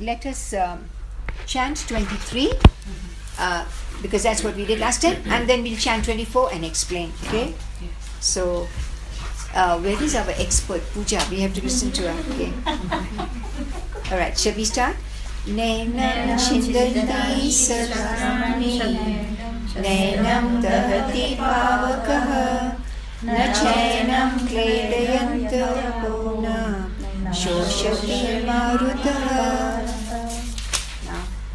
let us um, chant 23 uh, because that's what we did last time, and then we'll chant 24 and explain. Okay? So, uh, where is our expert Pooja? We have to listen to her. Okay. All right. Shall we start? Nenam chindanti sarvani Nenam dahati pavakah न चैनं क्लेदयन्तः न शोषति मारुतः Now,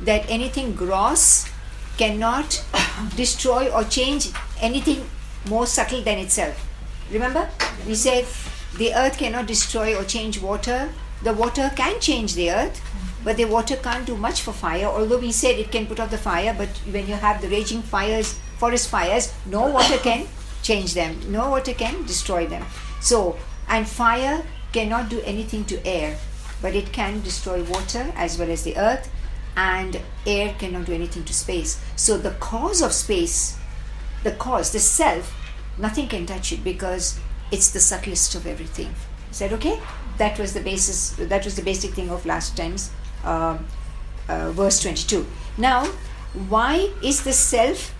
that anything gross cannot destroy or change anything more subtle than itself. Remember, we said the earth cannot destroy or change water. The water can change the earth, but the water can't do much for fire. Although we said it can put out the fire, but when you have the raging fires, forest fires, no water can change them. No water can destroy them. So, and fire cannot do anything to air, but it can destroy water as well as the earth, and air cannot do anything to space. So, the cause of space, the cause, the self, nothing can touch it because it's the subtlest of everything. Is that okay? That was the basis. That was the basic thing of last time's uh, uh, verse twenty-two. Now, why is the self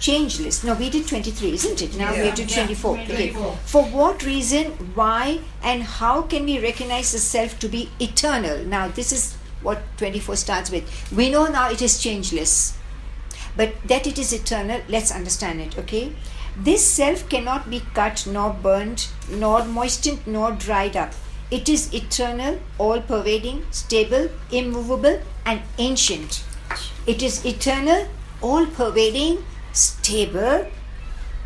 changeless. No, we did 23, isn't it? Now we have to 24. Okay. For what reason, why, and how can we recognize the self to be eternal? Now, this is what 24 starts with. We know now it is changeless. But that it is eternal, let's understand it, okay? This self cannot be cut, nor burned, nor moistened, nor dried up. It is eternal, all pervading, stable, immovable, and ancient. It is eternal, all pervading, stable,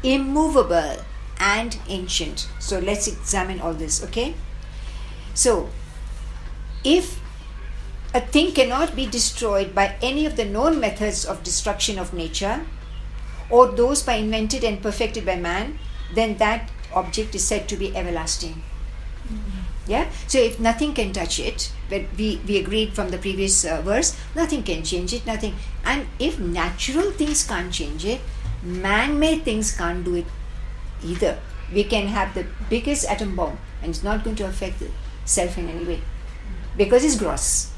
immovable, and ancient. So let's examine all this, okay? So, if a thing cannot be destroyed by any of the known methods of destruction of nature, or those by invented and perfected by man, then that object is said to be everlasting. Yeah? So if nothing can touch it, but we, we agreed from the previous uh, verse, nothing can change it, nothing. And if natural things can't change it, man made things can't do it either. We can have the biggest atom bomb and it's not going to affect the self in any way because it's gross.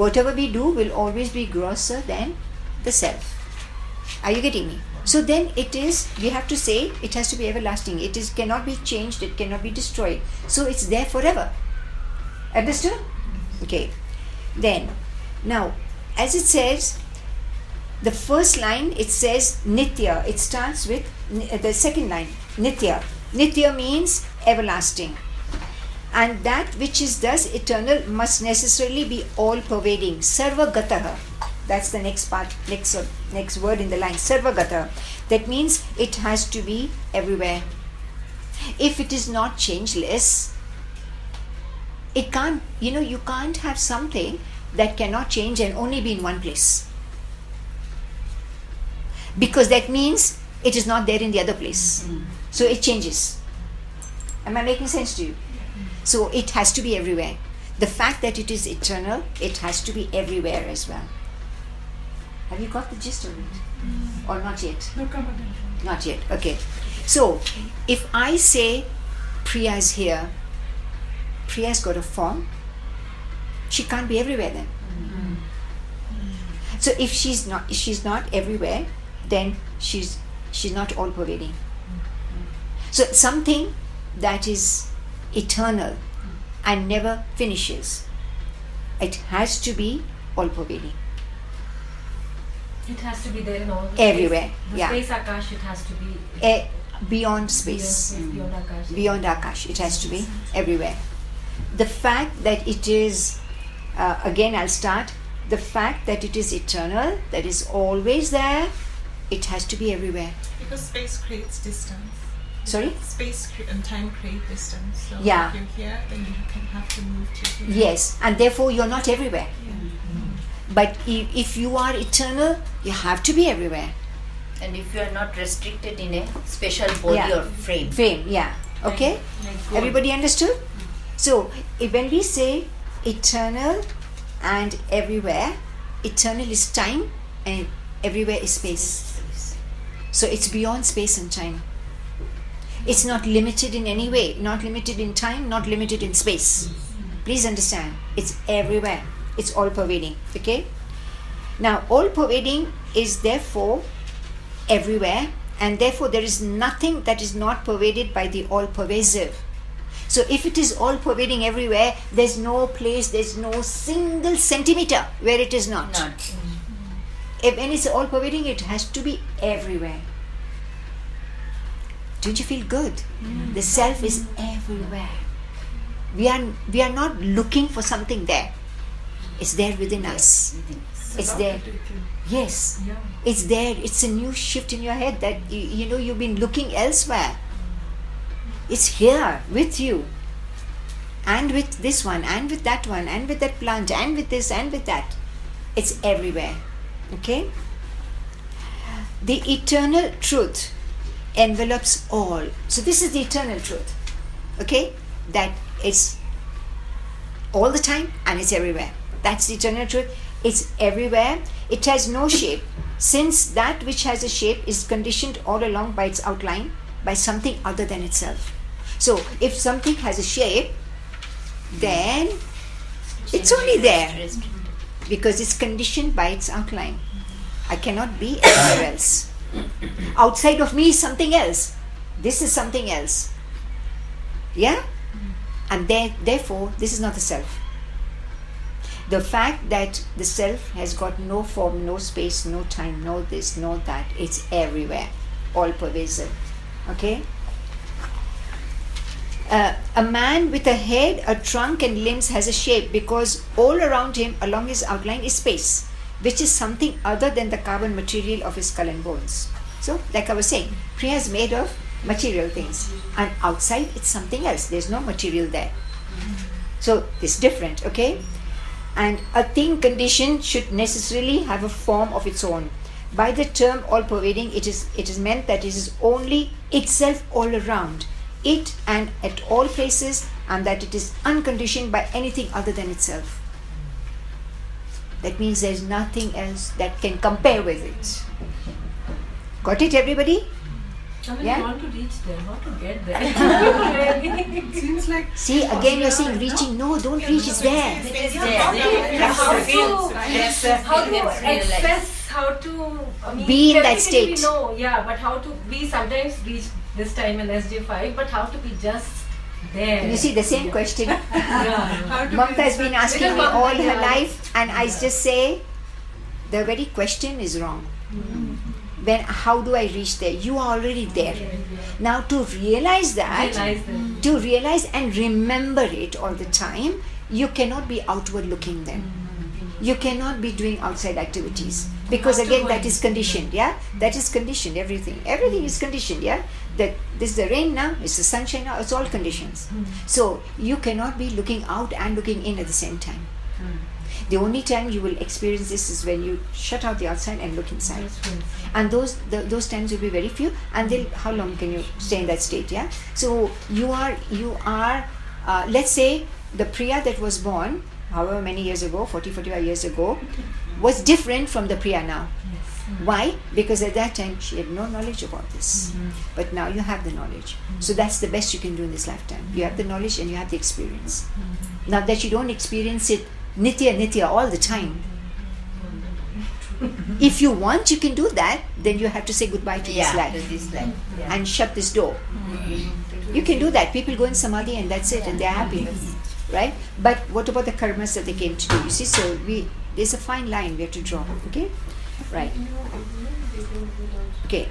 Whatever we do will always be grosser than the self. Are you getting me? So then it is, we have to say it has to be everlasting. It is cannot be changed, it cannot be destroyed. So it's there forever. Understood? Okay. Then, now, as it says, the first line it says Nitya. It starts with the second line, Nitya. Nitya means everlasting. And that which is thus eternal must necessarily be all pervading. Sarvagataha. That's the next part, next, uh, next word in the line. Sarvagata. That means it has to be everywhere. If it is not changeless, it can't, you know, you can't have something that cannot change and only be in one place. Because that means it is not there in the other place. So it changes. Am I making sense to you? So it has to be everywhere. The fact that it is eternal, it has to be everywhere as well. Have you got the gist of it? Or not yet? Not yet. Okay. So if I say Priya is here, Priya's got a form, she can't be everywhere then. So if she's not if she's not everywhere, then she's she's not all pervading. So something that is eternal and never finishes. It has to be all pervading. It has to be there in all the Everywhere, Space. The yeah. space Akash, it has to be Eh, beyond space. Beyond, beyond Akash. beyond Akash. It has to be everywhere. The fact that it is, uh, again, I'll start. The fact that it is eternal, that is always there, it has to be everywhere. Because space creates distance. Sorry? Space and time create distance. So Yeah. if you're here, then you can have to move to here. Yes, and therefore you're not everywhere. But if, if you are eternal, you have to be everywhere. And if you are not restricted in a special body Yeah. or frame. Frame, yeah. Okay? Everybody understood? So, if when we say eternal and everywhere, eternal is time and everywhere is space. So, it's beyond space and time. It's not limited in any way, not limited in time, not limited in space. Please understand, it's everywhere, it's all pervading. Okay? Now, all pervading is therefore everywhere, and therefore there is nothing that is not pervaded by the all pervasive. So, if it is all pervading everywhere, there's no place, there's no single centimeter where it is not. Not. If when it's all pervading, it has to be everywhere. Don't you feel good? Mm. The self is everywhere. We are we are not looking for something there. It's there within us. It's there. Yes. It's there. It's a new shift in your head that you, you know you've been looking elsewhere. It's here with you. And with this one, and with that one, and with that plant, and with this, and with that. It's everywhere. Okay? The eternal truth envelops all. So, this is the eternal truth. Okay? That is all the time and it's everywhere. That's the eternal truth. It's everywhere. It has no shape. Since that which has a shape is conditioned all along by its outline, by something other than itself. So, if something has a shape, then it's only there because it's conditioned by its outline. I cannot be anywhere else. Outside of me is something else. This is something else. Yeah? And there, therefore, this is not the self. The fact that the self has got no form, no space, no time, no this, no that, it's everywhere, all pervasive. Okay? Uh, a man with a head, a trunk, and limbs has a shape because all around him, along his outline, is space, which is something other than the carbon material of his skull and bones. So, like I was saying, Priya is made of material things, and outside it's something else. There's no material there. So, it's different, okay? And a thing condition should necessarily have a form of its own. By the term all pervading, it is it is meant that it is only itself all around, it and at all places, and that it is unconditioned by anything other than itself. That means there's nothing else that can compare with it. Got it, everybody? I mean, Yeah. you want to reach there, how to get there? Seems like See, again you're saying reaching. No, don't reach, it's there. It is How there. to- That's how to- how to access, how to I mean, Be in that state. We know, yeah, but how to we sometimes reach this time in SJ5, but how to be just there? You see the same question Yeah. Mamta has been asking me all her life, and I just say the very question is wrong. Mm-hmm. When how do I reach there? You are already there. Now to realize that, Realize that. to realize and remember it all the time, you cannot be outward looking then. Mm-hmm. You cannot be doing outside activities because again go that in. is conditioned. Yeah, that is conditioned. Everything, everything is conditioned. Yeah, that this is the rain now, it's the sunshine now. It's all conditions. So you cannot be looking out and looking in at the same time. The only time you will experience this is when you shut out the outside and look inside and those the, those times will be very few and then how long can you stay in that state yeah so you are you are uh, let's say the priya that was born however many years ago 40 45 years ago was different from the priya now Mm-hmm. why? Because at that time she had no knowledge about this. Mm-hmm. But now you have the knowledge. So mm-hmm. that's the best you can do in this lifetime. You have the knowledge and you have the experience. Now that you don't experience it nitya nitya all the time. If you want you can do that then you have to say goodbye to this life. to this life. Yeah. and shut this door. You can do that. People go in samadhi and that's it and they're happy right? But what about the karmas that they came to do? You see so we there's a fine line we have to draw okay right. Okay.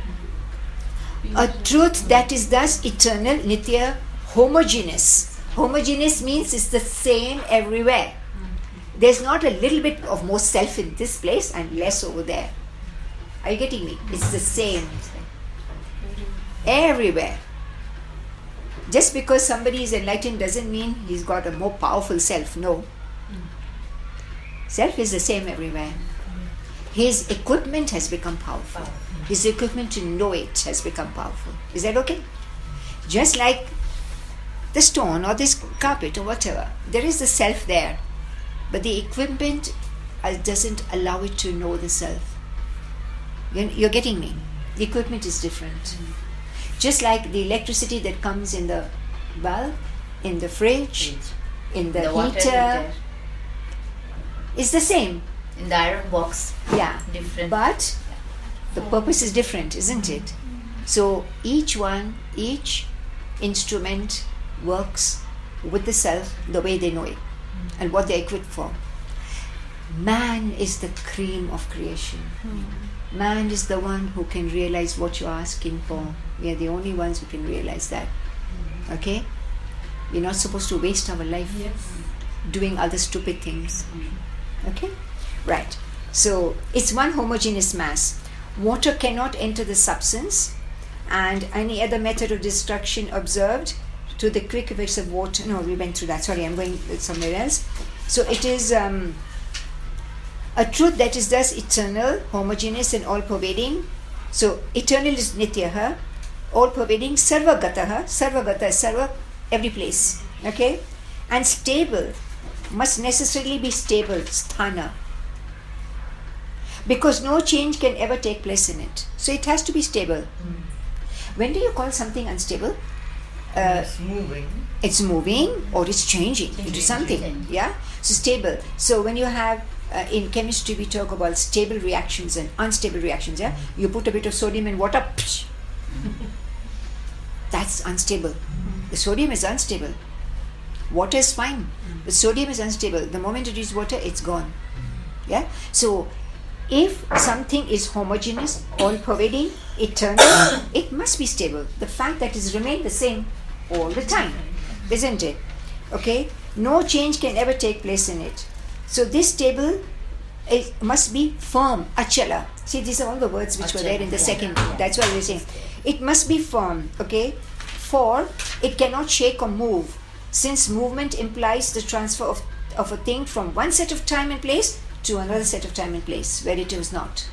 A truth that is thus eternal nitya homogeneous. Homogeneous means it's the same everywhere. There's not a little bit of more self in this place and less over there. Are you getting me? It's the same. Everywhere. Just because somebody is enlightened doesn't mean he's got a more powerful self no. Self is the same everywhere. His equipment has become powerful. His equipment to know it has become powerful. Is that okay? Just like the stone or this carpet or whatever, there is the self there, but the equipment uh, doesn't allow it to know the self. You're, getting me? The equipment is different. Just like the electricity that comes in the bulb, in the fridge, in the, The heater. is the same. In the iron box, Yeah. different. But the purpose is different, isn't it? So each one, each instrument works with the self the way they know it hmm. and what they're equipped for. Man is the cream of creation. Hmm. Man is the one who can realize what you're asking for. We are the only ones who can realize that. Hmm. Okay? We're not supposed to waste our life Yes. doing other stupid things. Okay? Right. So it's one homogeneous mass. Water cannot enter the substance, and any other method of destruction observed to the quick effects of water. No, we went through that. Sorry, I'm going somewhere else. So it is um, a truth that is thus eternal, homogeneous, and all pervading. So eternal is nityaha, all pervading, sarvagataha. Sarvagata is sarva, every place. Okay? And stable must necessarily be stable, sthana. Because no change can ever take place in it. So it has to be stable. When do you call something unstable? Uh, it's moving. it's moving or it's changing. Into something. Changing. yeah? So stable. So when you have uh, in chemistry we talk about stable reactions and unstable reactions yeah? You put a bit of sodium in water psh, that's unstable. The sodium is unstable. Water is fine but sodium is unstable. The moment it is water it's gone. Yeah? So if something is homogeneous all pervading eternal it must be stable. The fact that it's remained the same all the time isn't it? Okay? No change can ever take place in it. So this table it must be firm achala. See these are all the words which were there in the second yeah. that's what we're saying. It must be firm okay? For it cannot shake or move. Since movement implies the transfer of, of a thing from one set of time and place to another set of time and place where it is not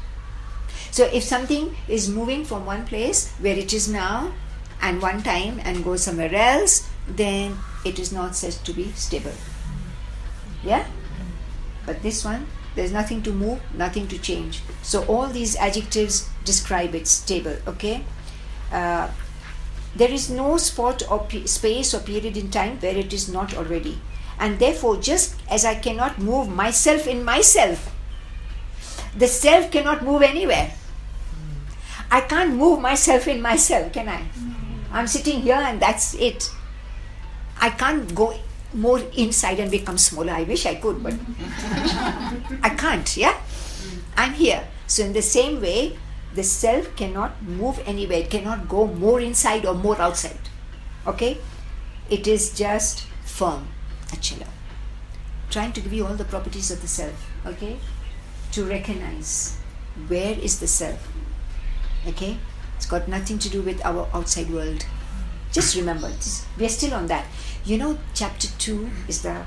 so if something is moving from one place where it is now and one time and goes somewhere else, then it is not said to be stable. Yeah? But this one, there's nothing to move, nothing to change. So all these adjectives describe it stable, okay? Uh, there is no spot or space or period in time where it is not already. And therefore, just as I cannot move myself in myself, the self cannot move anywhere. I can't move myself in myself, can I? I'm sitting here and that's it. I can't go more inside and become smaller. I wish I could, but I can't, yeah? I'm here. So, in the same way, the self cannot move anywhere, it cannot go more inside or more outside. Okay? It is just firm, achala. Trying to give you all the properties of the self, okay? To recognize where is the self, okay? It's got nothing to do with our outside world. Just remember, we are still on that. You know, chapter 2 is the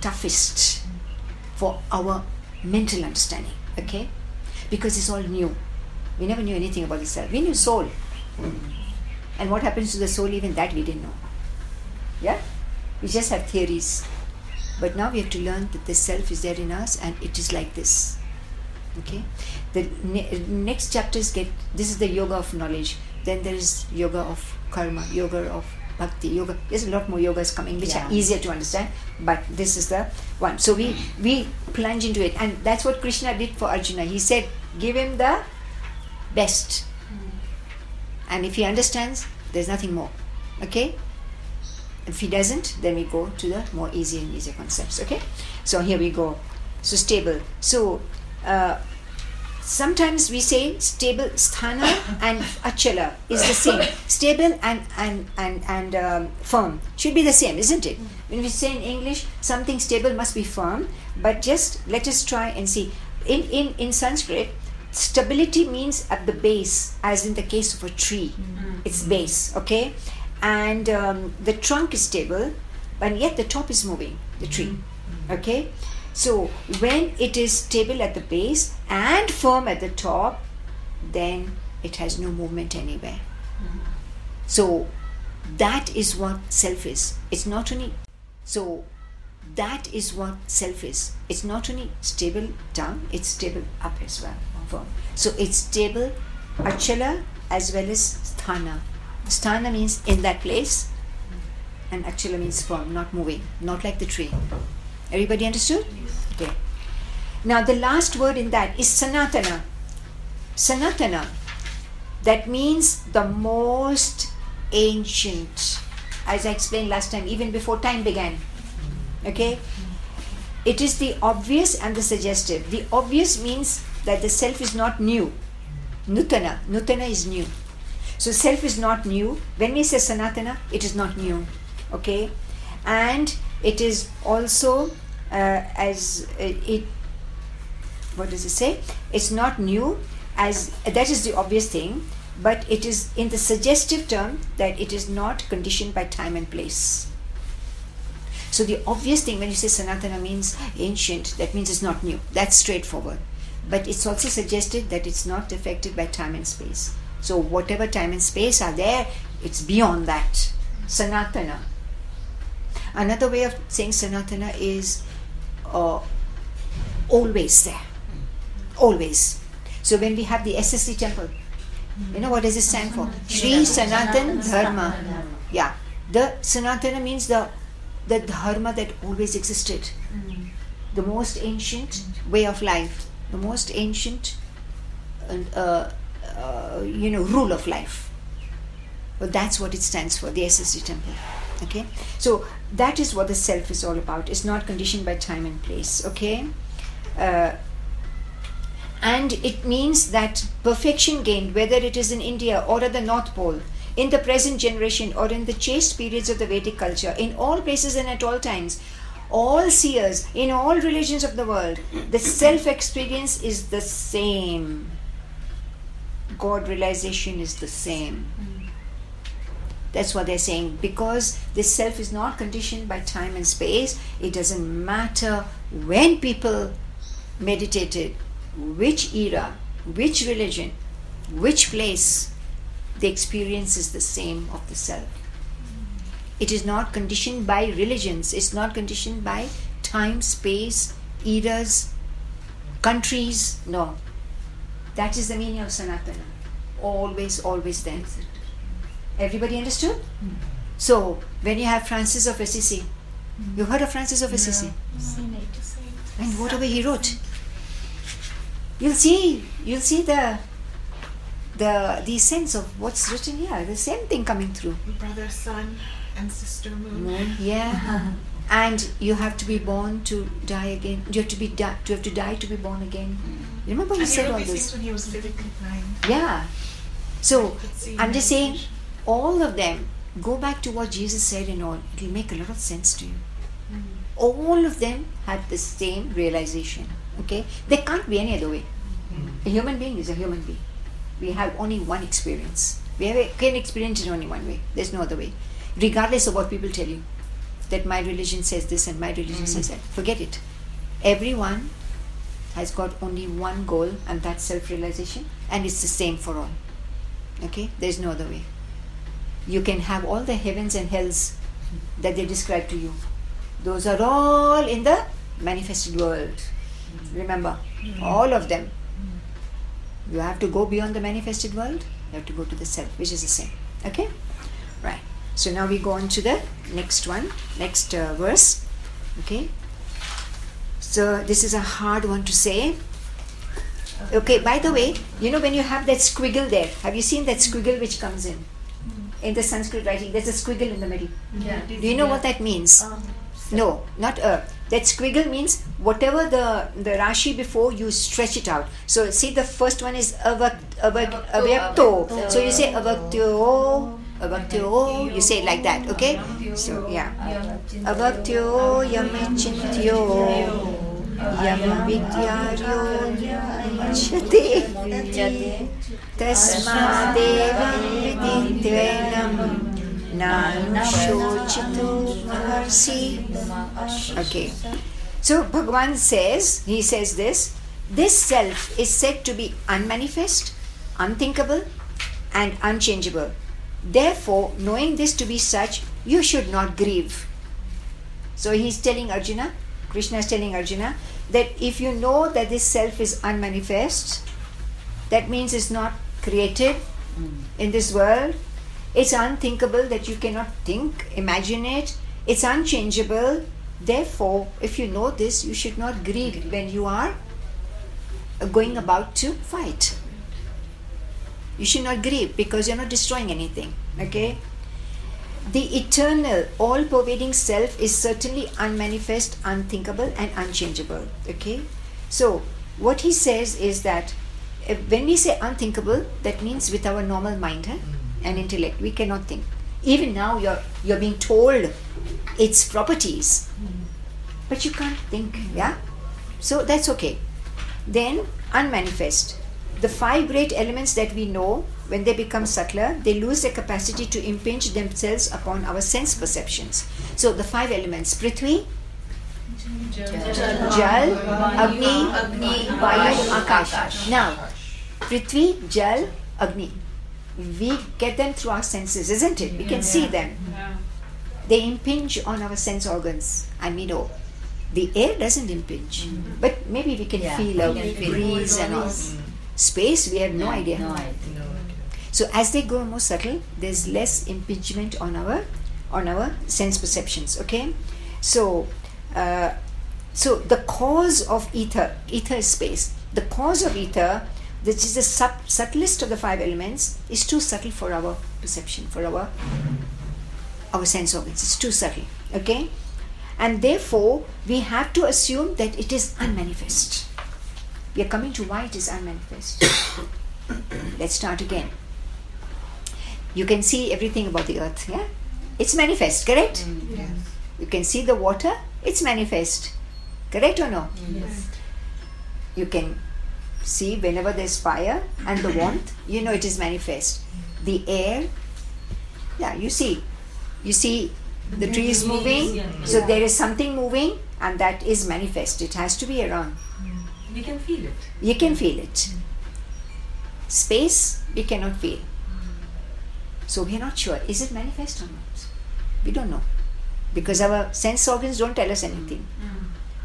toughest for our mental understanding, okay? Because it's all new. We never knew anything about the self. We knew soul. And what happens to the soul, even that we didn't know. Yeah? We just have theories. But now we have to learn that the self is there in us and it is like this. Okay? The ne- next chapters get this is the yoga of knowledge. Then there is yoga of karma, yoga of bhakti, yoga. There's a lot more yogas coming which are easier to understand, but this is the one. So we we plunge into it, and that's what Krishna did for Arjuna. He said, "Give him the best, mm. and if he understands, there's nothing more." Okay. If he doesn't, then we go to the more easy and easier concepts. Okay. So here we go. So stable. So. Uh, sometimes we say stable sthana and achala is the same stable and and and, and um, firm should be the same isn't it when we say in english something stable must be firm but just let us try and see in in in sanskrit stability means at the base as in the case of a tree its base okay and um, the trunk is stable but yet the top is moving the tree mm-hmm. Mm-hmm. okay So when it is stable at the base and firm at the top, then it has no movement anywhere. Mm-hmm. So that is what self is. It's not only so that is what self is. It's not only stable down, it's stable up as well. Firm. So it's stable achala as well as sthana. Sthana means in that place, and achala means firm, not moving, not like the tree. Everybody understood? Okay. Now the last word in that is sanatana. Sanatana. That means the most ancient. As I explained last time, even before time began. Okay? It is the obvious and the suggestive. The obvious means that the self is not new. Nutana. Nutana is new. So self is not new. When we say Sanatana, it is not new. Okay? And it is also uh, as uh, it what does it say? It's not new as that is the obvious thing, but it is in the suggestive term that it is not conditioned by time and place. So the obvious thing when you say Sanatana means ancient, that means it's not new. That's straightforward. But it's also suggested that it's not affected by time and space. So whatever time and space are there, it's beyond that. Sanatana. Another way of saying Sanatana is uh, always there. Always. So when we have the SSD temple, you know what does it stand for? Sri Sanatan Dharma. Yeah. The Sanatana means the the dharma that always existed. The most ancient way of life. The most ancient uh, uh, you know rule of life. Well, that's what it stands for, the SSD temple. Okay? So that is what the self is all about. It's not conditioned by time and place. Okay? Uh, and it means that perfection gained, whether it is in India or at the North Pole, in the present generation or in the chaste periods of the Vedic culture, in all places and at all times, all seers, in all religions of the world, the self experience is the same. God realization is the same. Mm. That's what they're saying. Because this self is not conditioned by time and space, it doesn't matter when people meditated, which era, which religion, which place, the experience is the same of the self. Mm. It is not conditioned by religions, it's not conditioned by time, space, eras, countries. No. That is the meaning of Sanatana. Always, always there. Everybody understood? Hmm. So, when you have Francis of Assisi, hmm. you heard of Francis of Assisi? And whatever he wrote, you'll see, you'll see the the the sense of what's written here. The same thing coming through. Brother, Sun, and sister moon. Moon, yeah. and you have to be born to die again. You have to be di- to have to die to be born again. Mm. You remember he And said wrote all these this? when he was physically blind. Yeah. So I'm just saying, all of them go back to what Jesus said and all. It will make a lot of sense to you. Mm-hmm. All of them had the same realization. Okay, there can't be any other way. Mm-hmm. A human being is a human being. We have only one experience. We have a, can experience it only one way. There's no other way, regardless of what people tell you. That my religion says this and my religion says hmm. that. Forget it. Everyone has got only one goal, and that's self-realization, and it's the same for all. Okay, there's no other way. You can have all the heavens and hells that they describe to you. Those are all in the manifested world. Remember, hmm. all of them. Hmm. You have to go beyond the manifested world, you have to go to the self, which is the same. Okay? Right. So now we go on to the next one, next uh, verse. Okay? So this is a hard one to say. Okay, by the way, you know when you have that squiggle there, have you seen that squiggle which comes in? In the Sanskrit writing, there's a squiggle in the middle. Yeah. Do you know what that means? No, not a. That squiggle means whatever the the rashi before you stretch it out. So see the first one is avak, avak, avyakto. So you say avaktyo, avaktyo. You say it like that, okay? So yeah, avaktyo yamachintyo yam vidyaryo yamachate tasmadevam viditvenam नानुशोचितो Maharshi Okay. So Bhagavan says, he says this, this self is said to be unmanifest, unthinkable, and unchangeable. Therefore, knowing this to be such, you should not grieve. So he's telling Arjuna, Krishna is telling Arjuna, that if you know that this self is unmanifest, that means it's not created in this world, it's unthinkable that you cannot think, imagine it, it's unchangeable. Therefore, if you know this, you should not grieve when you are going about to fight. You should not grieve because you're not destroying anything. Okay? The eternal, all pervading self is certainly unmanifest, unthinkable, and unchangeable. Okay? So, what he says is that uh, when we say unthinkable, that means with our normal mind huh, and intellect, we cannot think. Even now, you're, you're being told its properties, but you can't think. Yeah? So, that's okay. Then, unmanifest. The five great elements that we know, when they become subtler, they lose their capacity to impinge themselves upon our sense perceptions. So, the five elements Prithvi, Jal, Agni, Agni, Vayu, Akash. Now, Prithvi, Jal, Agni. We get them through our senses, isn't it? We can see them. They impinge on our sense organs. I mean, oh, the air doesn't impinge, mm-hmm. but maybe we can Yeah, feel a we breeze and all. Mm-hmm. Space, we have no idea. No idea. So as they grow more subtle, there's less impingement on our on our sense perceptions. Okay, so uh, so the cause of ether, ether is space. The cause of ether, which is the sub- subtlest of the five elements, is too subtle for our perception, for our our sense organs. It's too subtle. Okay, and therefore we have to assume that it is unmanifest. We are coming to why it is unmanifest. Let's start again. You can see everything about the earth yeah? It's manifest correct? Mm, yes. you can see the water it's manifest. Correct or no? Yes. you can see whenever there's fire and the warmth you know it is manifest. The air yeah you see. You see the trees moving so there is something moving and that is manifest. It has to be around We can feel it. you can feel it. Space we cannot feel. So we are not sure is it manifest or not? We don't know. Because our sense organs don't tell us anything.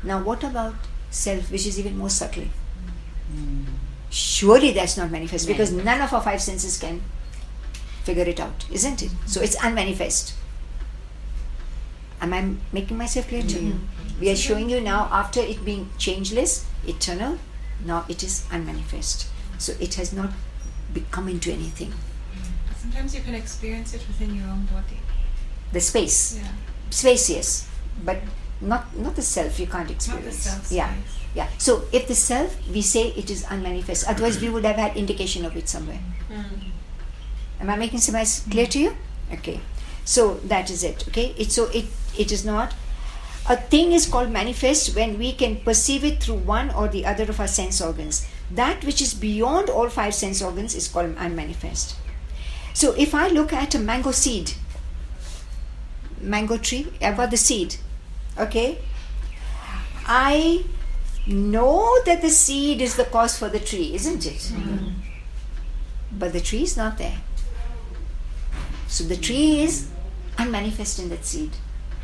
Now what about self which is even more subtle? Surely that's not manifest because none of our five senses can figure it out isn't it? So it's unmanifest. Am i making myself clear to you mm-hmm. We are showing you now after it being changeless eternal now it is unmanifest. So it has not become into anything. Sometimes you can experience it within your own body. the space. Yeah. space yes. But not not the self you can't Not the experience. self yeah. space. yeah. So if the self we say it is unmanifest. Otherwise we would have had indication of it somewhere. Hmm. Am i making some clear to you? Okay. So that is it. Okay. It so it it is not a thing is called manifest when we can perceive it through one or the other of our sense organs. That which is beyond all five sense organs is called unmanifest. So if i look at a mango seed mango tree i've got the seed okay? I know that the seed is the cause for the tree isn't it? Mm-hmm. But the tree is not there. So the tree is unmanifest in that seed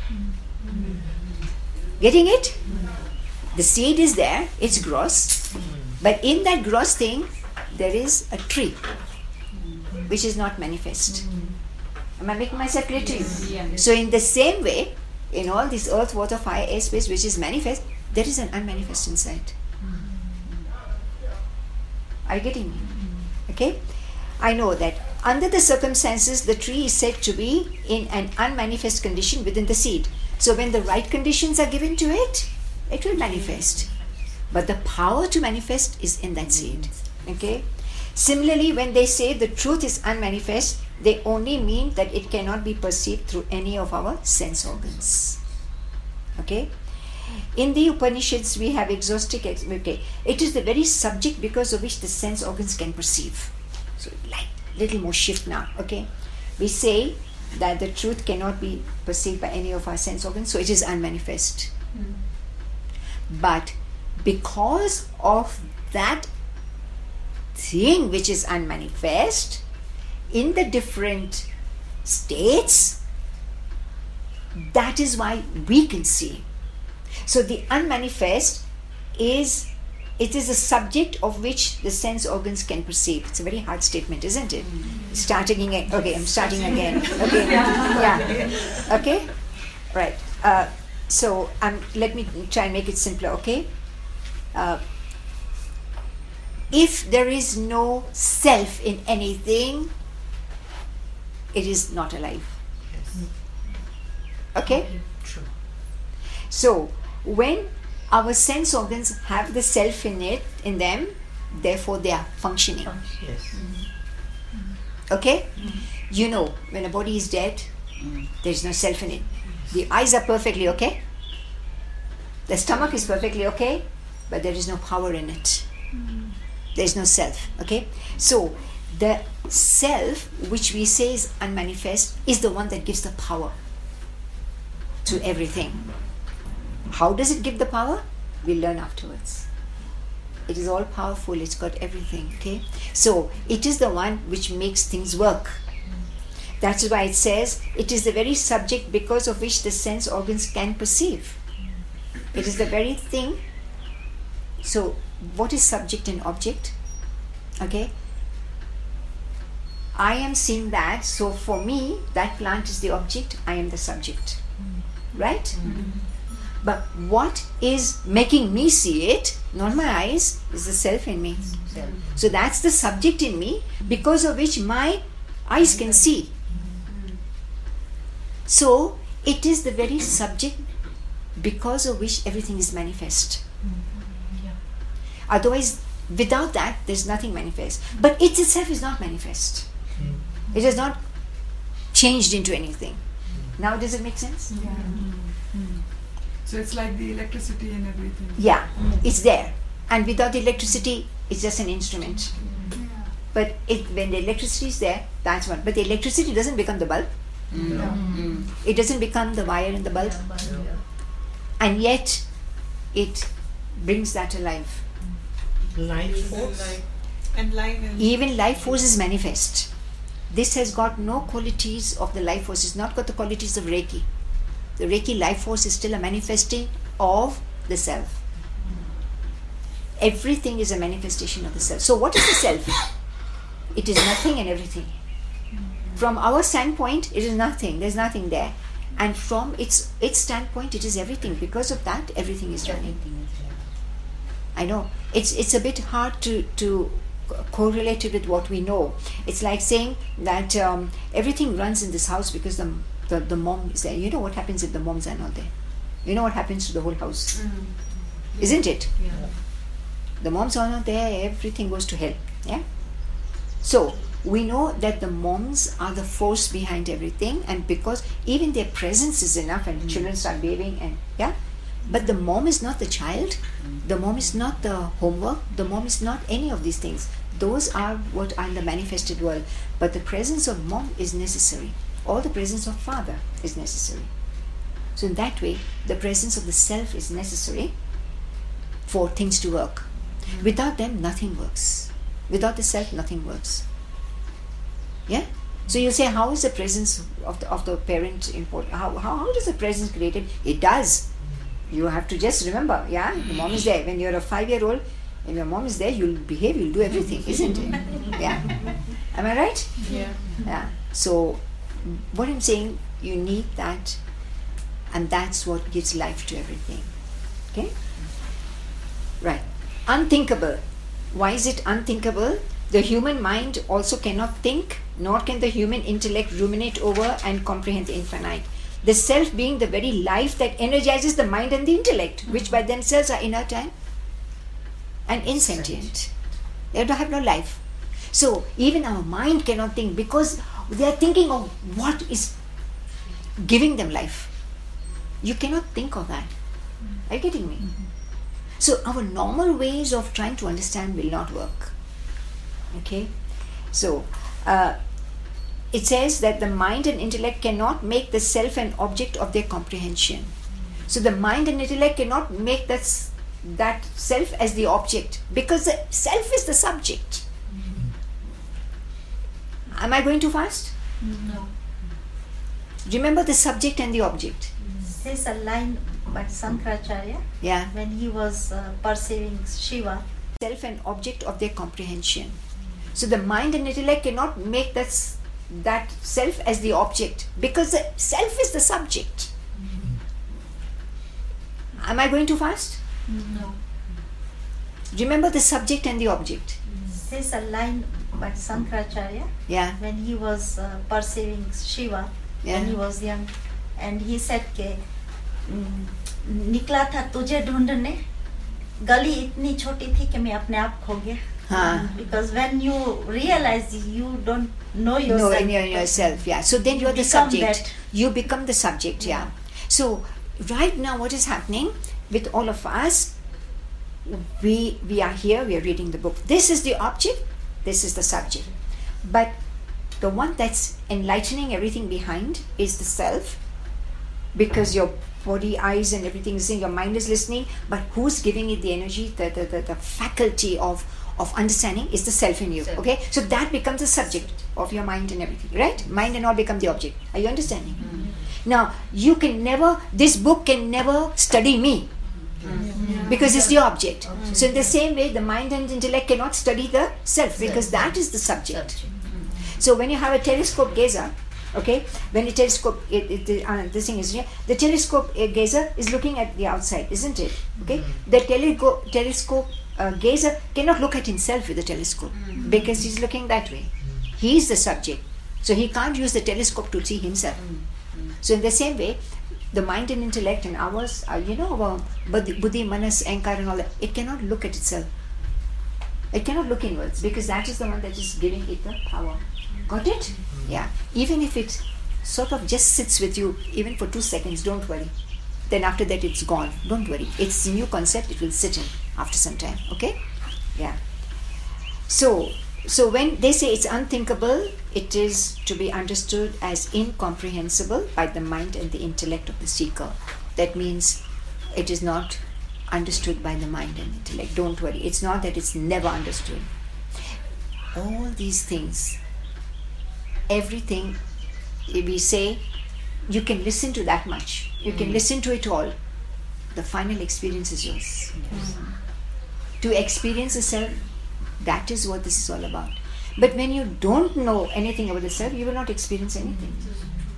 mm-hmm. Getting it? The seed is there it's gross. But in that gross thing there is a tree which is not manifest. Am i making myself clear to you? So in the same way in all this earth water fire air space which is manifest there is an unmanifest inside. Are you getting me? Okay? I know that under the circumstances the tree is said to be in an unmanifest condition within the seed so when the right conditions are given to it it will manifest. But the power to manifest is in that seed. Okay? Similarly when they say the truth is unmanifest they only mean that it cannot be perceived through any of our sense organs. Okay? In the upanishads we have exhaustive ex- okay it is the very subject because of which the sense organs can perceive. So like little more shift now okay? We say that the truth cannot be perceived by any of our sense organs so it is unmanifest hmm. But because of that thing which is unmanifest in the different states, that is why we can see. So the unmanifest is it is a subject of which the sense organs can perceive. It's a very hard statement, isn't it? Starting again. Okay, I'm starting again. Okay, yeah. Okay, right. Uh, so um, let me try and make it simpler. Okay. Uh, if there is no self in anything, it is not alive. Okay? True. So when our sense organs have the self in it in them, therefore they are functioning. Yes. Mm-hmm. Okay? Mm-hmm. You know, when a body is dead, mm. there is no self in it. The eyes are perfectly okay. The stomach is perfectly okay, but there is no power in it. Mm. There is no self. Okay? So the self, which we say is unmanifest, is the one that gives the power to everything. How does it give the power? We'll learn afterwards. It is all powerful, it's got everything. Okay? So it is the one which makes things work. That's why it says it is the very subject because of which the sense organs can perceive. It is the very thing. So, what is subject and object? Okay? I am seeing that, so for me, that plant is the object, I am the subject. Right? Mm-hmm. But what is making me see it, not my eyes, is the self in me. So that's the subject in me because of which my eyes can see. So it is the very subject because of which everything is manifest. Otherwise, without that, there's nothing manifest. But it itself is not manifest. It has not changed into anything. Now, does it make sense? So it's like the electricity and everything. Yeah, it's there. And without the electricity, it's just an instrument. But it, when the electricity is there, that's one. But the electricity doesn't become the bulb. Mm. It doesn't become the wire in the bulb. And yet, it brings that alive. Life force. And life Even life force is manifest. This has got no qualities of the life force. It's not got the qualities of Reiki. The Reiki life force is still a manifesting of the self. Everything is a manifestation of the self. So, what is the self? It is nothing and everything. From our standpoint, it is nothing. There's nothing there. And from its its standpoint, it is everything. Because of that, everything is running. I know it's it's a bit hard to to co- correlate it with what we know. It's like saying that um, everything runs in this house because the, the the mom is there. Eh, you know what happens if the moms are not there? You know what happens to the whole house, mm. isn't it? Yeah. The moms are not there. Everything goes to hell. Yeah. So we know that the moms are the force behind everything, and because even their presence is enough, and mm. children start behaving, and yeah. But the mom is not the child. Mm. The mom is not the homework. The mom is not any of these things. Those are what are in the manifested world. But the presence of mom is necessary. Or the presence of father is necessary. So in that way, the presence of the self is necessary for things to work. Mm-hmm. Without them, nothing works. Without the self, nothing works. Yeah. So you say, how is the presence of the of the parent important? How, how how does the presence created? It does. You have to just remember, yeah, the mom is there. When you're a five year old, and your mom is there, you'll behave, you'll do everything, isn't it? Yeah. Am I right? Yeah. Yeah. So, what I'm saying, you need that, and that's what gives life to everything. Okay? Right. Unthinkable. Why is it unthinkable? The human mind also cannot think, nor can the human intellect ruminate over and comprehend the infinite. The self being the very life that energizes the mind and the intellect, which by themselves are inert and, and insentient. They don't have no life. So even our mind cannot think because they are thinking of what is giving them life. You cannot think of that. Are you getting me? So our normal ways of trying to understand will not work. Okay? So uh, it says that the mind and intellect cannot make the self an object of their comprehension. So the mind and intellect cannot make that that self as the object because the self is the subject. Am I going too fast? No. Remember the subject and the object. There's a line by Sankaracharya Yeah. when he was uh, perceiving Shiva. Self and object of their comprehension. So the mind and intellect cannot make that, that self as the object because the self is the subject. Am I going too fast? No. Remember the subject and the object. There's a line by Sankaracharya Yeah. when he was uh, perceiving Shiva Yeah. when he was young and he said के "हम्म, निकला था तुझे ढूँढने गली इतनी छोटी थी कि मैं अपने आप खो गया हाँ. because when you realize you don't know No, yourself in your, yourself, yeah. So then You you're the subject. that. You become the subject, yeah. yeah. So right now, what is happening with all of us? We we are here. We are reading the book. This is the object. This is the subject. But the one that's enlightening everything behind is the self, because your body, eyes, and everything is in your mind is listening. But who's giving it the energy, the the, the, the faculty of of understanding is the self in you. Self. Okay, so that becomes the subject of your mind and everything, right? Mind and all become the object. Are you understanding? Mm-hmm. Now you can never. This book can never study me because it's the object. So in the same way, the mind and intellect cannot study the self because that is the subject. So when you have a telescope gazer, okay, when the telescope, it, it, the, uh, this thing is here, the telescope uh, gazer is looking at the outside, isn't it? Okay, the telescope telescope uh, gazer cannot look at himself with the telescope because he's looking that way. He is the subject, so he can't use the telescope to see himself. So in the same way, the mind and intellect and ours, are, you know, our buddhi, manas, ankar and all that, it cannot look at itself. It cannot look inwards because that is the one that is giving it the power. Got it? Yeah. Even if it sort of just sits with you, even for two seconds, don't worry. Then after that, it's gone. Don't worry. It's a new concept. It will sit in after some time. Okay? Yeah. So, so when they say it's unthinkable, it is to be understood as incomprehensible by the mind and the intellect of the seeker. That means it is not understood by the mind and intellect. Don't worry. It's not that it's never understood. All these things, everything we say, you can listen to that much. You can mm. listen to it all. The final experience is yours. To experience the self, that is what this is all about. But when you don't know anything about the self, you will not experience anything.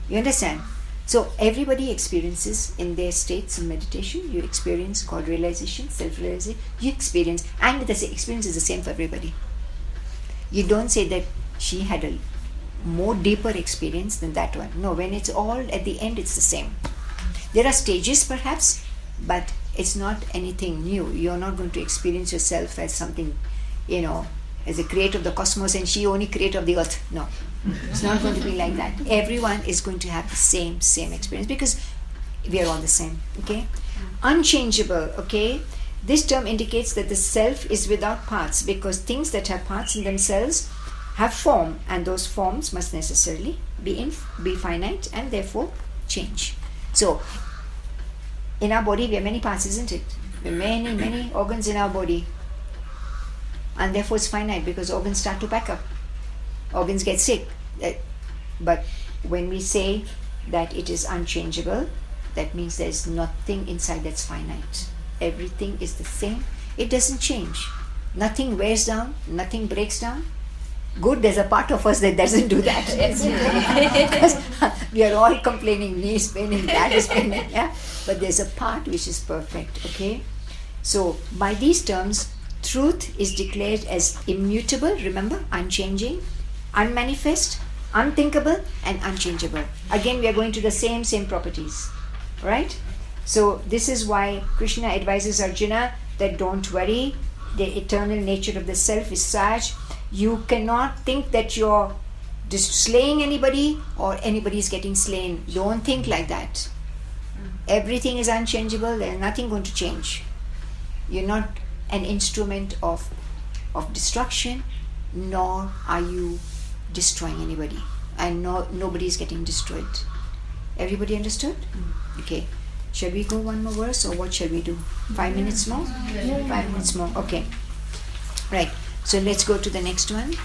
You understand? So everybody experiences in their states of meditation. You experience called realization, self-realization. You experience, and the experience is the same for everybody. You don't say that she had a more deeper experience than that one. No, when it's all at the end, it's the same. There are stages, perhaps, but it's not anything new. You're not going to experience yourself as something, you know, as a creator of the cosmos and she only creator of the earth. No, it's not going to be like that. Everyone is going to have the same, same experience because we are all the same. Okay? Unchangeable, okay? This term indicates that the self is without parts because things that have parts in themselves have form and those forms must necessarily be in, be finite and therefore change. So in our body we have many parts, isn't it? We have many, many organs in our body. And therefore it's finite because organs start to pack up. Organs get sick. Uh, But when we say that it is unchangeable, that means there's nothing inside that's finite. Everything is the same. It doesn't change. Nothing wears down, nothing breaks down. Good, there's a part of us that doesn't do that. We are all complaining, knee is paining, that is paining, yeah. But there's a part which is perfect, okay? So, by these terms, truth is declared as immutable, remember, unchanging, unmanifest, unthinkable, and unchangeable. Again, we are going to the same, same properties, right? So, this is why Krishna advises Arjuna that don't worry, the eternal nature of the self is such. You cannot think that you're just slaying anybody or anybody is getting slain. Don't think like that. Mm. Everything is unchangeable, there's nothing going to change. You're not an instrument of, of destruction, nor are you destroying anybody. And no, nobody is getting destroyed. Everybody understood? Okay. Shall we go one more verse or what shall we do? Five minutes more? Five minutes more. Okay. Right. So let's go to the next one.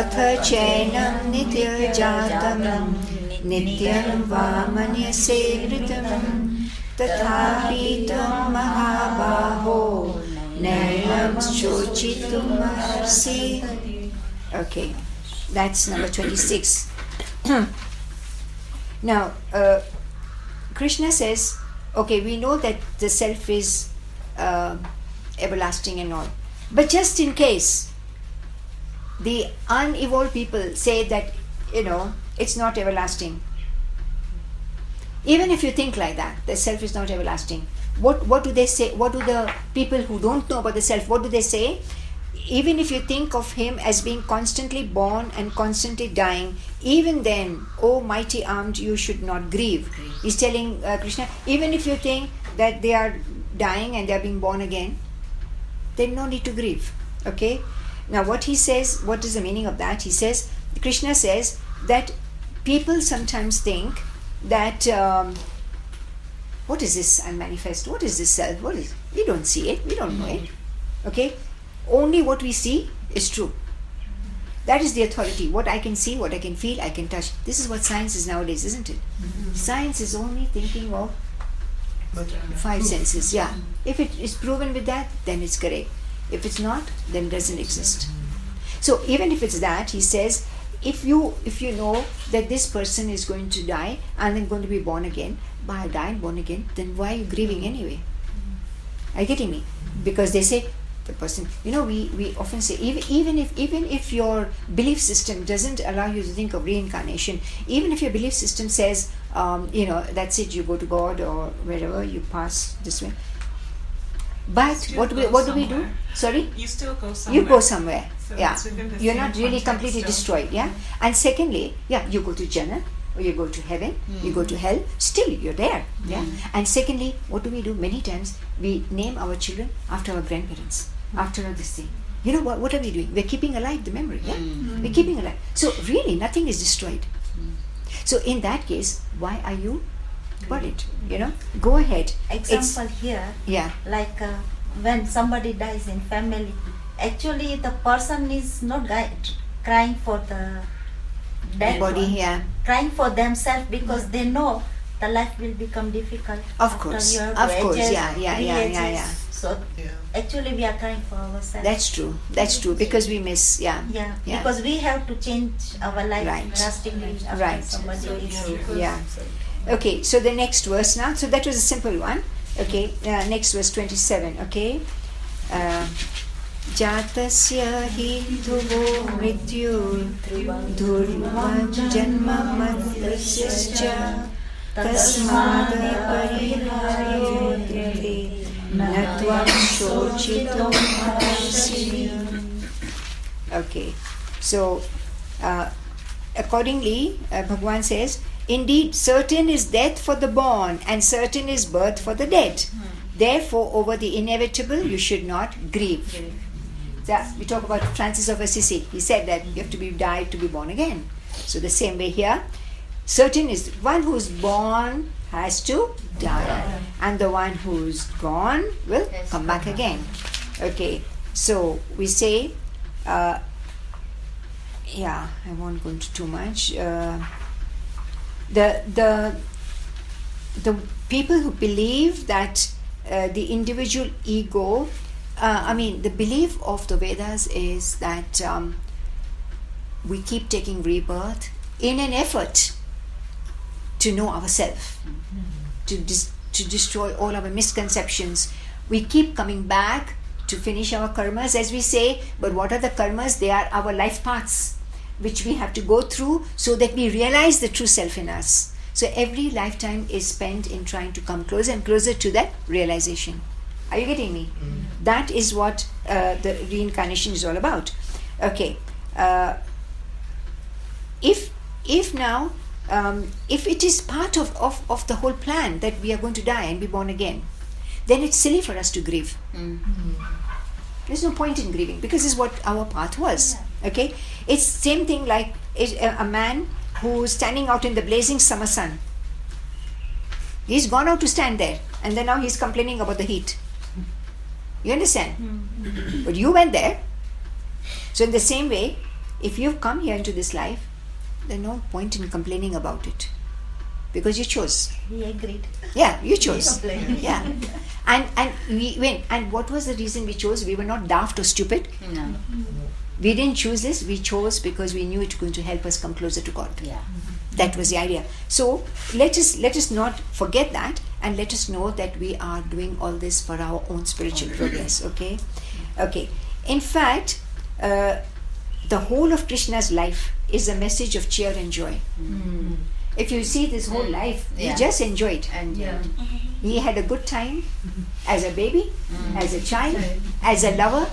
अथ चैनं नित्यजातं नित्यं वा मन्यसे मृतं तथापि त्वं महाबाहो नैनं शोचितुमर्हसि Okay, that's number 26. now, uh, Krishna says, okay, we know that the self is uh, everlasting and all. But just in case the unevolved people say that, you know, it's not everlasting. even if you think like that, the self is not everlasting. What, what do they say? What do the people who don't know about the self, what do they say? Even if you think of him as being constantly born and constantly dying, even then, oh mighty armed, you should not grieve. He's telling uh, Krishna, even if you think that they are dying and they are being born again, then no need to grieve. Okay? Now, what he says, what is the meaning of that? He says, Krishna says that people sometimes think that um, what is this unmanifest? What is this self? What is? We don't see it. We don't know it. Mm-hmm. Okay? Only what we see is true. That is the authority. What I can see, what I can feel, I can touch. This is what science is nowadays, isn't it? Mm-hmm. Science is only thinking of uh, five senses. Yeah. Mm-hmm. If it is proven with that, then it's correct. If it's not, then it doesn't exist. So even if it's that, he says, if you if you know that this person is going to die and then going to be born again, by dying born again, then why are you grieving anyway? Are you getting me? Because they say the person you know we, we often say even, even if even if your belief system doesn't allow you to think of reincarnation even if your belief system says um, you know that's it you go to god or wherever you pass this way but what do we what do we do sorry You still go somewhere. you go somewhere So yeah. it's you're not really completely of- destroyed yeah? And secondly yeah you go to jannah or you go to heaven you go to hell still you're there yeah? And secondly what do we do? Many times we name our children after our grandparents after this thing. You know what, what are we doing? We're keeping alive the memory yeah? Hmm. We're keeping alive. So really nothing is destroyed. So in that case why are you worried you know? Go ahead. It's Example here, yeah. like uh, when somebody dies in family, actually the person is not gui- crying for the dead body here, yeah crying for themselves because they know the life will become difficult. Of course, of to course, adjust, yeah, yeah, yeah, yeah, readjust. yeah. So actually we are crying for ourselves. that's true that's true because we miss yeah yeah, Yeah. because we have to change our life Right. drastically after Right. somebody is Yeah. Okay, so the next verse now. So that was a simple one. Okay, uh, next verse 27. Okay. Uh, जातस्य हि ध्रुवो मृत्यु ध्रुवं जन्म मृत्युश्च तस्माद् परिहारोऽद्रिते न त्वं शोचितुमर्हसि Okay, so uh, accordingly, uh, Bhagwan says, Indeed, certain is death for the born, and certain is birth for the dead. Therefore, over the inevitable, you should not grieve. We talk about Francis of Assisi. He said that you have to be died to be born again. So, the same way here, certain is one who's born has to die, and the one who's gone will come back again. Okay, so we say, uh, yeah, I won't go into too much. Uh, the the the people who believe that uh, the individual ego, uh, I mean, the belief of the Vedas is that um, we keep taking rebirth in an effort to know ourselves, to dis- to destroy all our misconceptions. We keep coming back to finish our karmas, as we say. But what are the karmas? They are our life paths, which we have to go through so that we realize the true self in us. So every lifetime is spent in trying to come closer and closer to that realization. Are you getting me? That is what uh, the reincarnation is all about. Okay. Uh, if if now um, if it is part of, of, of the whole plan that we are going to die and be born again, then it's silly for us to grieve. There's no point in grieving because this is what our path was. Okay, it's same thing like it, a, a man who's standing out in the blazing summer sun. He's gone out to stand there, and then now he's complaining about the heat. You understand? But you went there. So, in the same way, if you've come here into this life, there's no point in complaining about it because you chose. He agreed. Yeah, you chose. Yeah, and and we went. And what was the reason we chose? We were not daft or stupid. No. We didn't choose this. We chose because we knew it was going to help us come closer to God. Yeah. That was the idea. So let us let us not forget that, and let us know that we are doing all this for our own spiritual progress. Okay, okay. In fact, uh, the whole of Krishna's life is a message of cheer and joy. Mm-hmm. If you see this whole mm-hmm. life, he just enjoyed. And Yeah. He had a good time mm-hmm. as a baby, as a child, as a lover,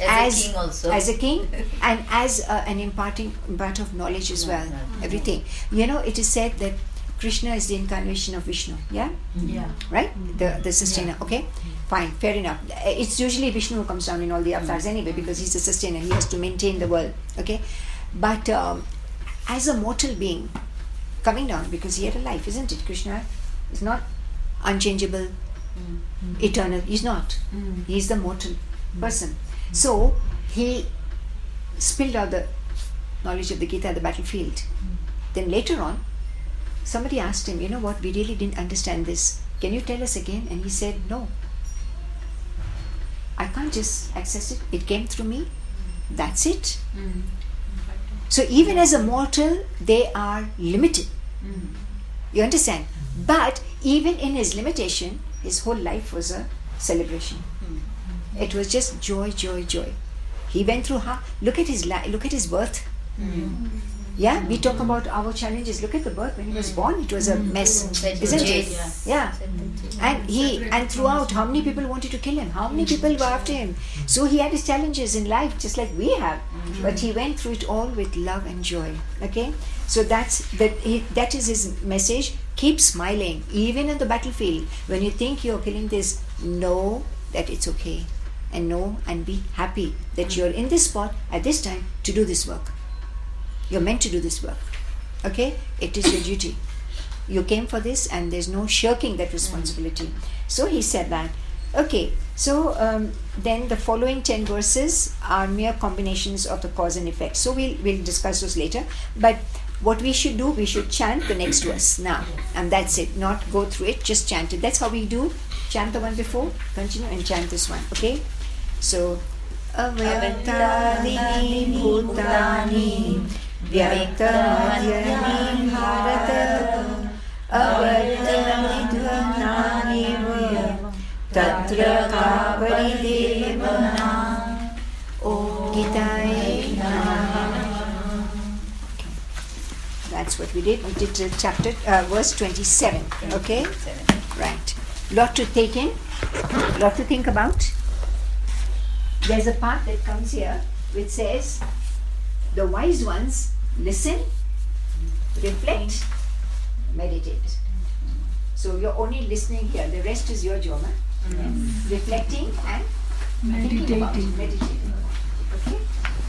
as, a king also. as a king, and as uh, an imparting part of knowledge as well. Everything. You know, it is said that Krishna is the incarnation of Vishnu. Yeah, mm-hmm. Yeah. right. Mm-hmm. The the sustainer. Okay, fine, fair enough. Uh, It's usually Vishnu who comes down in all the avatars mm-hmm. anyway because he's the sustainer. He has to maintain the world. Okay, but um, as a mortal being coming down because he had a life, isn't it? Krishna is not unchangeable, eternal. He's not. He's the mortal person. So he spilled out the knowledge of the Gita at the battlefield. Then later on, somebody asked him, You know what, we really didn't understand this. Can you tell us again? And he said, No. I can't just access it. It came through me. That's it. Mm-hmm. So even as a mortal, they are limited. Mm-hmm. You understand? But even in his limitation, his whole life was a celebration. Mm-hmm. It was just joy, joy, joy. He went through how? Look at his li- look at his birth. Yeah, we talk about our challenges. Look at the birth when he was born; it was a mess, isn't it? Yeah. And he and throughout, how many people wanted to kill him? How many people were after him? So he had his challenges in life, just like we have. But he went through it all with love and joy. Okay, so that's that. He, that is his message. Keep smiling, even in the battlefield. When you think you're killing this, know that it's okay, and know and be happy that you're in this spot at this time to do this work. You're meant to do this work. Okay, it is your duty you came for this and there's no shirking that responsibility so he said that okay so um, then the following 10 verses are mere combinations of the cause and effect so we'll, we'll discuss those later but what we should do we should chant the next verse now and that's it not go through it just chant it that's how we do chant the one before continue and chant this one okay so अव्यक्तानि भूतानि व्यक्तमध्यनि भारत अवर्तमिध्वनानि तत्र का परिदेवना ॐ गीताय That's what we did. We did the chapter, uh, verse 27. Okay? Right. Lot to take in, lot to think about. There's a part that comes here which says, the wise ones listen, reflect, meditate. So you're only listening here. The rest is your job. huh? Mm. Reflecting and thinking about meditating.